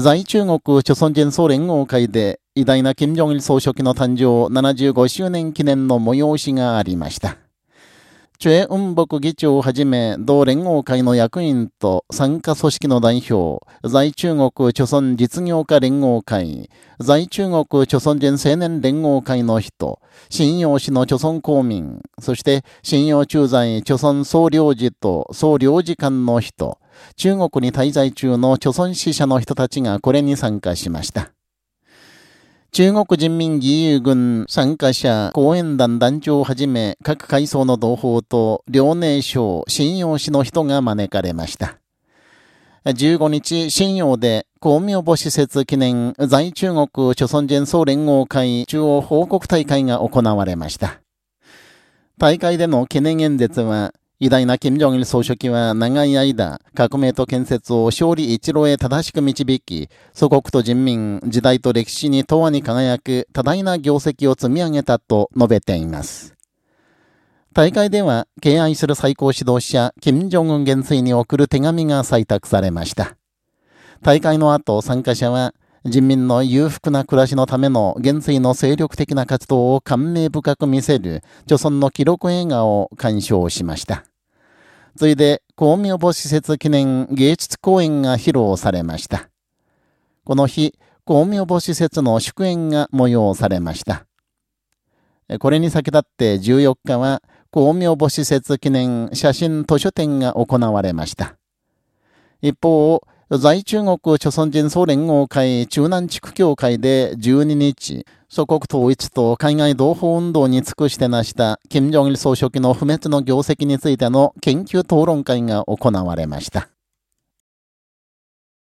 在中国朝鮮人総連合会で偉大な金正日総書記の誕生75周年記念の催しがありました。チュエ・ウンボク議長をはじめ、同連合会の役員と参加組織の代表、在中国朝鮮実業家連合会、在中国朝鮮人青年連合会の人、信用市の朝鮮公民、そして信用駐在朝鮮総領事と総領事館の人、中国に滞在中の朝鮮支社の人たちがこれに参加しました。中国人民義勇軍参加者講演団団長をはじめ各階層の同胞と遼寧省信用市の人が招かれました。15日、信用で公明母施設記念在中国朝鮮人総連合会中央報告大会が行われました。大会での記念演説は、偉大な金正日総書記は長い間、革命と建設を勝利一路へ正しく導き、祖国と人民、時代と歴史に永遠に輝く多大な業績を積み上げたと述べています。大会では、敬愛する最高指導者、金正恩元帥に送る手紙が採択されました。大会の後、参加者は、人民の裕福な暮らしのための元帥の精力的な活動を感銘深く見せる、著村の記録映画を鑑賞しました。次いで、公明母施設記念芸術公演が披露されました。この日、公明母施設の祝宴が催されました。これに先立って14日は、公明母施設記念写真図書展が行われました。一方、在中国朝鮮人総連合会中南地区協会で12日、祖国統一と海外同胞運動に尽くして成した金正日総書記の不滅の業績についての研究討論会が行われました。